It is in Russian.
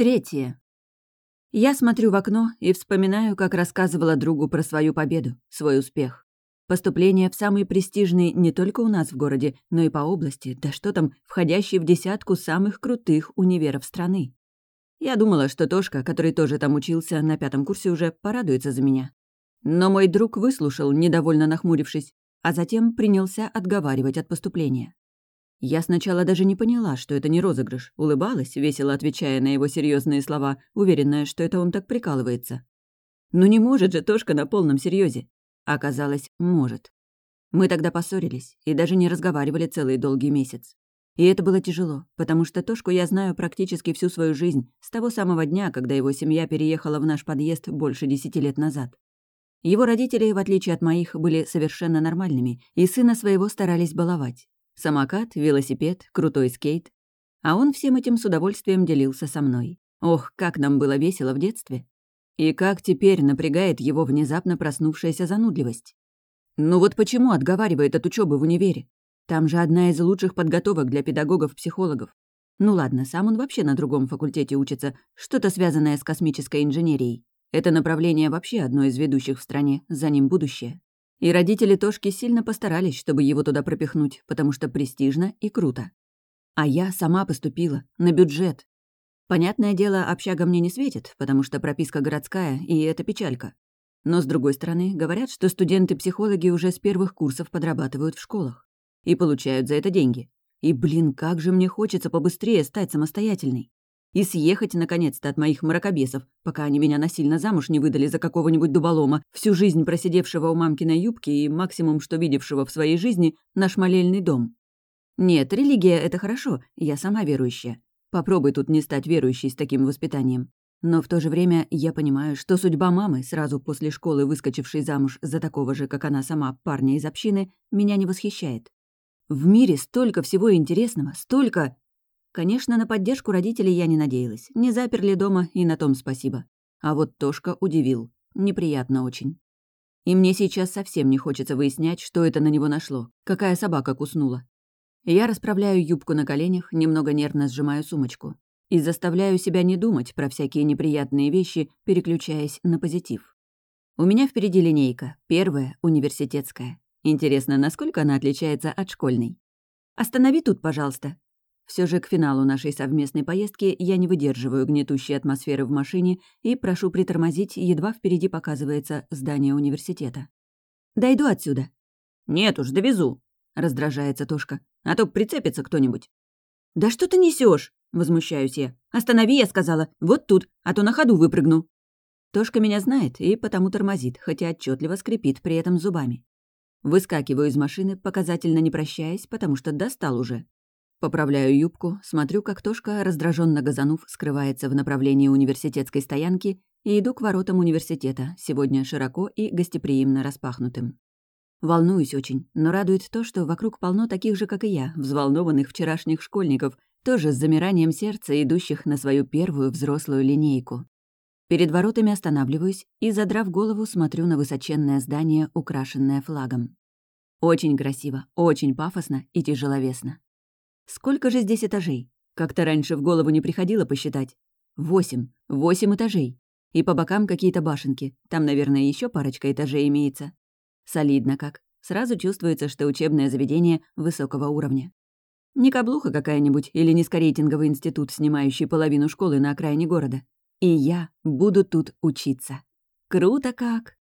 Третье. Я смотрю в окно и вспоминаю, как рассказывала другу про свою победу, свой успех. Поступление в самый престижный не только у нас в городе, но и по области, да что там, входящий в десятку самых крутых универов страны. Я думала, что Тошка, который тоже там учился, на пятом курсе уже порадуется за меня. Но мой друг выслушал, недовольно нахмурившись, а затем принялся отговаривать от поступления. Я сначала даже не поняла, что это не розыгрыш, улыбалась, весело отвечая на его серьезные слова, уверенная, что это он так прикалывается. Но не может же Тошка на полном серьезе. Оказалось, может. Мы тогда поссорились и даже не разговаривали целый долгий месяц. И это было тяжело, потому что Тошку я знаю практически всю свою жизнь, с того самого дня, когда его семья переехала в наш подъезд больше десяти лет назад. Его родители, в отличие от моих, были совершенно нормальными, и сына своего старались баловать. Самокат, велосипед, крутой скейт. А он всем этим с удовольствием делился со мной. Ох, как нам было весело в детстве. И как теперь напрягает его внезапно проснувшаяся занудливость. Ну вот почему отговаривает от учебы в универе? Там же одна из лучших подготовок для педагогов-психологов. Ну ладно, сам он вообще на другом факультете учится, что-то связанное с космической инженерией. Это направление вообще одно из ведущих в стране, за ним будущее. И родители Тошки сильно постарались, чтобы его туда пропихнуть, потому что престижно и круто. А я сама поступила, на бюджет. Понятное дело, общага мне не светит, потому что прописка городская, и это печалька. Но, с другой стороны, говорят, что студенты-психологи уже с первых курсов подрабатывают в школах. И получают за это деньги. И, блин, как же мне хочется побыстрее стать самостоятельной и съехать, наконец-то, от моих мракобесов, пока они меня насильно замуж не выдали за какого-нибудь дуболома, всю жизнь просидевшего у мамкиной юбки и максимум, что видевшего в своей жизни, наш молельный дом. Нет, религия — это хорошо, я сама верующая. Попробуй тут не стать верующей с таким воспитанием. Но в то же время я понимаю, что судьба мамы, сразу после школы выскочившей замуж за такого же, как она сама, парня из общины, меня не восхищает. В мире столько всего интересного, столько... Конечно, на поддержку родителей я не надеялась. Не заперли дома, и на том спасибо. А вот Тошка удивил. Неприятно очень. И мне сейчас совсем не хочется выяснять, что это на него нашло, какая собака куснула. Я расправляю юбку на коленях, немного нервно сжимаю сумочку. И заставляю себя не думать про всякие неприятные вещи, переключаясь на позитив. У меня впереди линейка, первая, университетская. Интересно, насколько она отличается от школьной? «Останови тут, пожалуйста», все же к финалу нашей совместной поездки я не выдерживаю гнетущей атмосферы в машине и прошу притормозить, едва впереди показывается здание университета. «Дойду отсюда». «Нет уж, довезу», — раздражается Тошка. «А то прицепится кто-нибудь». «Да что ты несешь? возмущаюсь я. «Останови, я сказала, вот тут, а то на ходу выпрыгну». Тошка меня знает и потому тормозит, хотя отчетливо скрипит при этом зубами. Выскакиваю из машины, показательно не прощаясь, потому что достал уже. Поправляю юбку, смотрю, как Тошка, раздраженно газанув, скрывается в направлении университетской стоянки и иду к воротам университета, сегодня широко и гостеприимно распахнутым. Волнуюсь очень, но радует то, что вокруг полно таких же, как и я, взволнованных вчерашних школьников, тоже с замиранием сердца, идущих на свою первую взрослую линейку. Перед воротами останавливаюсь и, задрав голову, смотрю на высоченное здание, украшенное флагом. Очень красиво, очень пафосно и тяжеловесно. Сколько же здесь этажей? Как-то раньше в голову не приходило посчитать. Восемь. Восемь этажей. И по бокам какие-то башенки. Там, наверное, еще парочка этажей имеется. Солидно как. Сразу чувствуется, что учебное заведение высокого уровня. Не каблуха какая-нибудь или низкорейтинговый институт, снимающий половину школы на окраине города. И я буду тут учиться. Круто как!